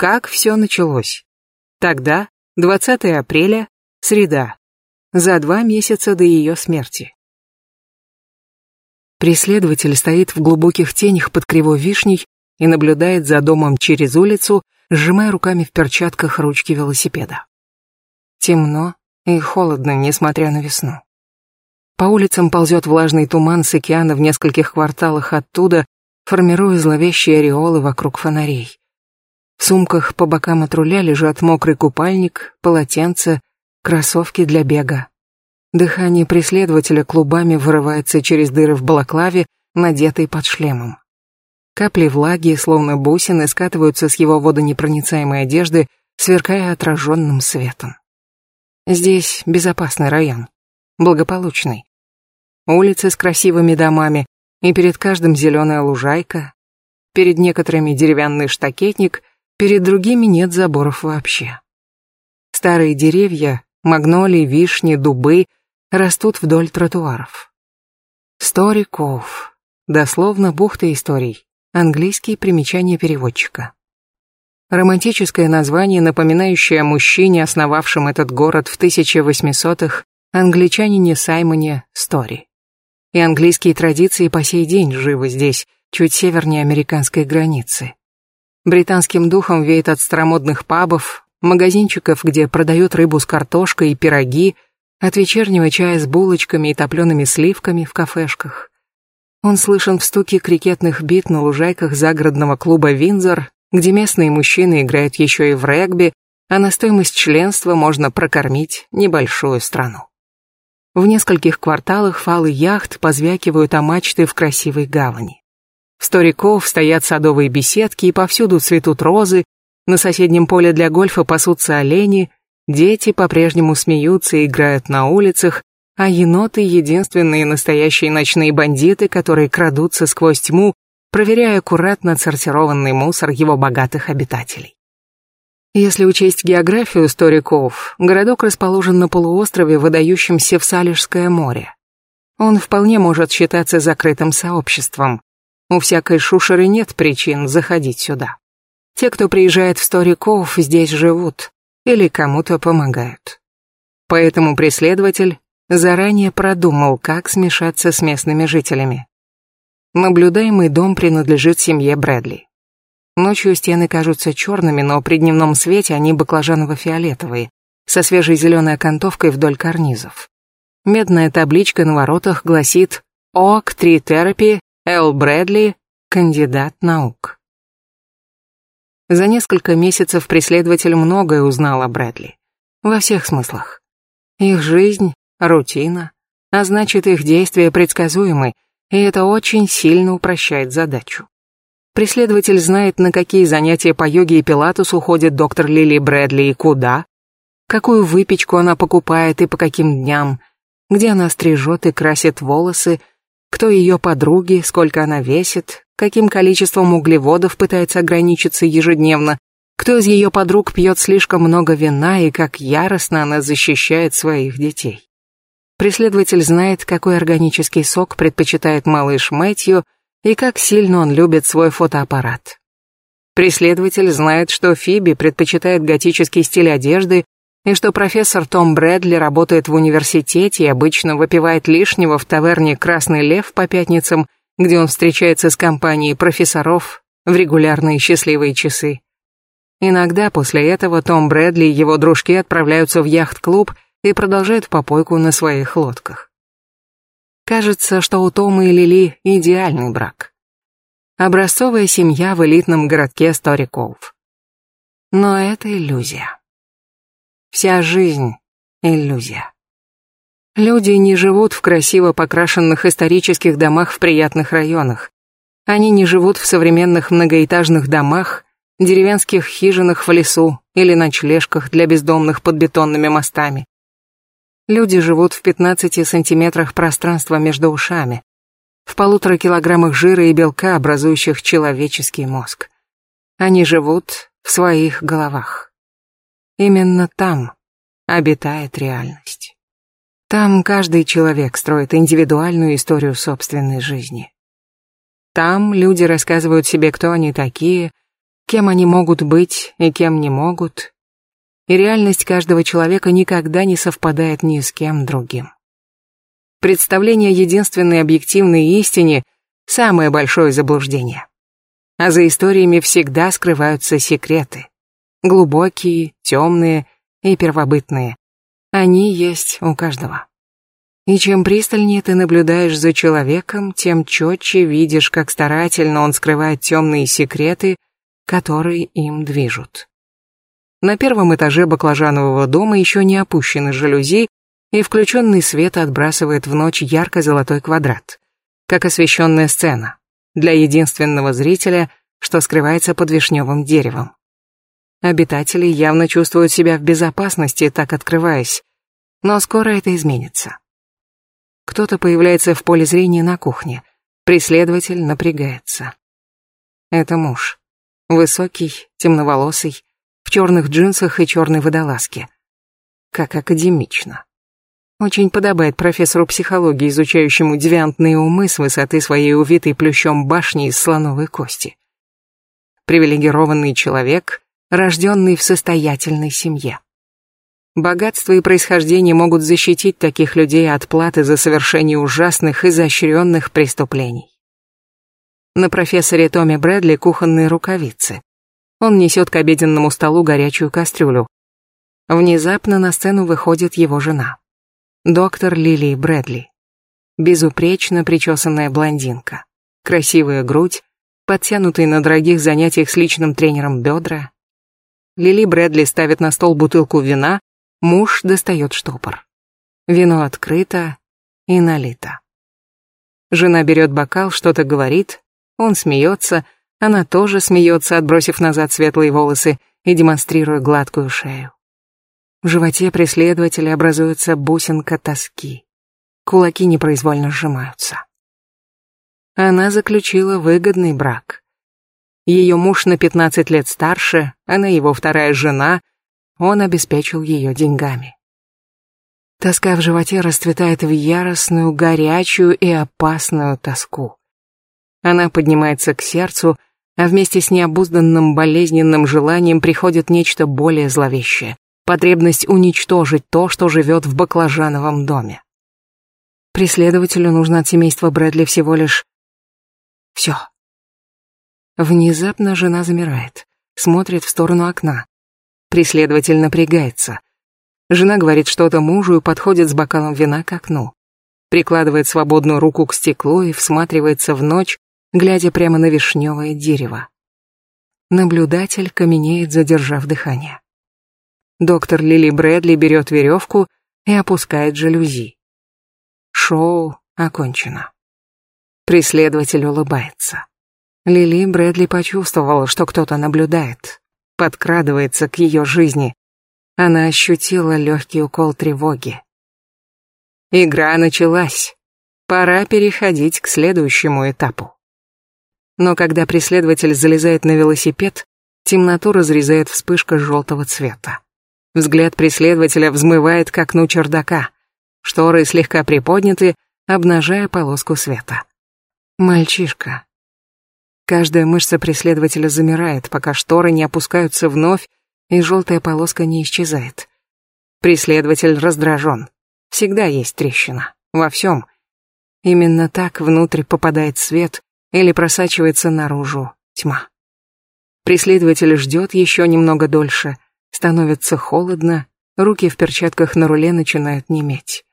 как все началось. Тогда, 20 апреля, среда, за два месяца до ее смерти. Преследователь стоит в глубоких тенях под кривой вишней и наблюдает за домом через улицу, сжимая руками в перчатках ручки велосипеда. Темно и холодно, несмотря на весну. По улицам ползет влажный туман с океана в нескольких кварталах оттуда, формируя зловещие ореолы вокруг фонарей. В сумках по бокам от руля лежат мокрый купальник, полотенце, кроссовки для бега. Дыхание преследователя клубами вырывается через дыры в балаклаве, надетой под шлемом. Капли влаги, словно бусины, скатываются с его водонепроницаемой одежды, сверкая отраженным светом. Здесь безопасный район, благополучный. Улицы с красивыми домами, и перед каждым зеленая лужайка, перед некоторыми деревянный штакетник, Перед другими нет заборов вообще. Старые деревья, магнолии, вишни, дубы растут вдоль тротуаров. Сториков. Дословно бухта историй. Английские примечания переводчика. Романтическое название, напоминающее о мужчине, основавшем этот город в 1800-х, англичанине Саймоне Стори. И английские традиции по сей день живы здесь, чуть севернее американской границы. Британским духом веет от старомодных пабов, магазинчиков, где продают рыбу с картошкой и пироги, от вечернего чая с булочками и топлеными сливками в кафешках. Он слышен в стуке крикетных бит на лужайках загородного клуба Винзор, где местные мужчины играют еще и в регби, а на стоимость членства можно прокормить небольшую страну. В нескольких кварталах фалы яхт позвякивают о мачты в красивой гавани. В стариков стоят садовые беседки и повсюду цветут розы, на соседнем поле для гольфа пасутся олени, дети по-прежнему смеются и играют на улицах, а еноты — единственные настоящие ночные бандиты, которые крадутся сквозь тьму, проверяя аккуратно отсортированный мусор его богатых обитателей. Если учесть географию стариков, городок расположен на полуострове, выдающемся в Салежское море. Он вполне может считаться закрытым сообществом. У всякой шушеры нет причин заходить сюда. Те, кто приезжает в Сториков, здесь живут или кому-то помогают. Поэтому преследователь заранее продумал, как смешаться с местными жителями. Наблюдаемый дом принадлежит семье Брэдли. Ночью стены кажутся черными, но при дневном свете они баклажаново-фиолетовые, со свежей зеленой окантовкой вдоль карнизов. Медная табличка на воротах гласит «ОК-3 Therapy Эл Брэдли, кандидат наук. За несколько месяцев преследователь многое узнал о Брэдли. Во всех смыслах. Их жизнь — рутина, а значит, их действия предсказуемы, и это очень сильно упрощает задачу. Преследователь знает, на какие занятия по йоге и пилатес уходит доктор Лили Брэдли и куда, какую выпечку она покупает и по каким дням, где она стрижет и красит волосы, кто ее подруги, сколько она весит, каким количеством углеводов пытается ограничиться ежедневно, кто из ее подруг пьет слишком много вина и как яростно она защищает своих детей. Преследователь знает, какой органический сок предпочитает малыш Мэтью и как сильно он любит свой фотоаппарат. Преследователь знает, что Фиби предпочитает готический стиль одежды и что профессор Том Брэдли работает в университете и обычно выпивает лишнего в таверне «Красный лев» по пятницам, где он встречается с компанией профессоров в регулярные счастливые часы. Иногда после этого Том Брэдли и его дружки отправляются в яхт-клуб и продолжают попойку на своих лодках. Кажется, что у Тома и Лили идеальный брак. Образцовая семья в элитном городке Сториков. Но это иллюзия. Вся жизнь — иллюзия. Люди не живут в красиво покрашенных исторических домах в приятных районах. Они не живут в современных многоэтажных домах, деревенских хижинах в лесу или ночлежках для бездомных под бетонными мостами. Люди живут в 15 сантиметрах пространства между ушами, в полутора килограммах жира и белка, образующих человеческий мозг. Они живут в своих головах. Именно там обитает реальность. Там каждый человек строит индивидуальную историю собственной жизни. Там люди рассказывают себе, кто они такие, кем они могут быть и кем не могут. И реальность каждого человека никогда не совпадает ни с кем другим. Представление единственной объективной истине – самое большое заблуждение. А за историями всегда скрываются секреты глубокие, темные и первобытные. Они есть у каждого. И чем пристальнее ты наблюдаешь за человеком, тем четче видишь, как старательно он скрывает темные секреты, которые им движут. На первом этаже баклажанового дома еще не опущены жалюзи, и включенный свет отбрасывает в ночь ярко-золотой квадрат, как освещенная сцена для единственного зрителя, что скрывается под вишневым деревом. Обитатели явно чувствуют себя в безопасности, так открываясь. Но скоро это изменится. Кто-то появляется в поле зрения на кухне. Преследователь напрягается. Это муж. Высокий, темноволосый, в черных джинсах и черной водолазке. Как академично. Очень подобает профессору психологии, изучающему девиантные умы с высоты своей увитой плющом башни из слоновой кости. Привилегированный человек, рожденный в состоятельной семье. Богатство и происхождение могут защитить таких людей от платы за совершение ужасных, и изощренных преступлений. На профессоре Томе Брэдли кухонные рукавицы. Он несет к обеденному столу горячую кастрюлю. Внезапно на сцену выходит его жена. Доктор Лили Брэдли. Безупречно причесанная блондинка. Красивая грудь, подтянутые на дорогих занятиях с личным тренером бедра, Лили Брэдли ставит на стол бутылку вина, муж достает штопор. Вино открыто и налито. Жена берет бокал, что-то говорит, он смеется, она тоже смеется, отбросив назад светлые волосы и демонстрируя гладкую шею. В животе преследователя образуется бусинка тоски. Кулаки непроизвольно сжимаются. Она заключила выгодный брак. Ее муж на 15 лет старше, а она его вторая жена. Он обеспечил ее деньгами. Тоска в животе расцветает в яростную, горячую и опасную тоску. Она поднимается к сердцу, а вместе с необузданным болезненным желанием приходит нечто более зловещее — потребность уничтожить то, что живет в баклажановом доме. Преследователю нужно от семейства Брэдли всего лишь... Все. Внезапно жена замирает, смотрит в сторону окна. Преследователь напрягается. Жена говорит что-то мужу и подходит с бокалом вина к окну. Прикладывает свободную руку к стеклу и всматривается в ночь, глядя прямо на вишневое дерево. Наблюдатель каменеет, задержав дыхание. Доктор Лили Брэдли берет веревку и опускает жалюзи. Шоу окончено. Преследователь улыбается. Лили Брэдли почувствовала, что кто-то наблюдает, подкрадывается к ее жизни. Она ощутила легкий укол тревоги. Игра началась. Пора переходить к следующему этапу. Но когда преследователь залезает на велосипед, темноту разрезает вспышка желтого цвета. Взгляд преследователя взмывает к окну чердака. Шторы слегка приподняты, обнажая полоску света. Мальчишка, Каждая мышца преследователя замирает, пока шторы не опускаются вновь, и желтая полоска не исчезает. Преследователь раздражен. Всегда есть трещина. Во всем. Именно так внутрь попадает свет или просачивается наружу тьма. Преследователь ждет еще немного дольше, становится холодно, руки в перчатках на руле начинают неметь.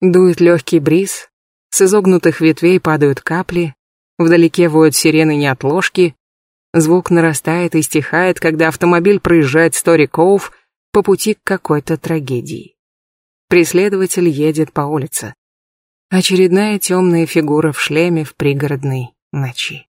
Дует легкий бриз, с изогнутых ветвей падают капли, Вдалеке воют сирены неотложки. Звук нарастает и стихает, когда автомобиль проезжает Стори Коуф по пути к какой-то трагедии. Преследователь едет по улице. Очередная темная фигура в шлеме в пригородной ночи.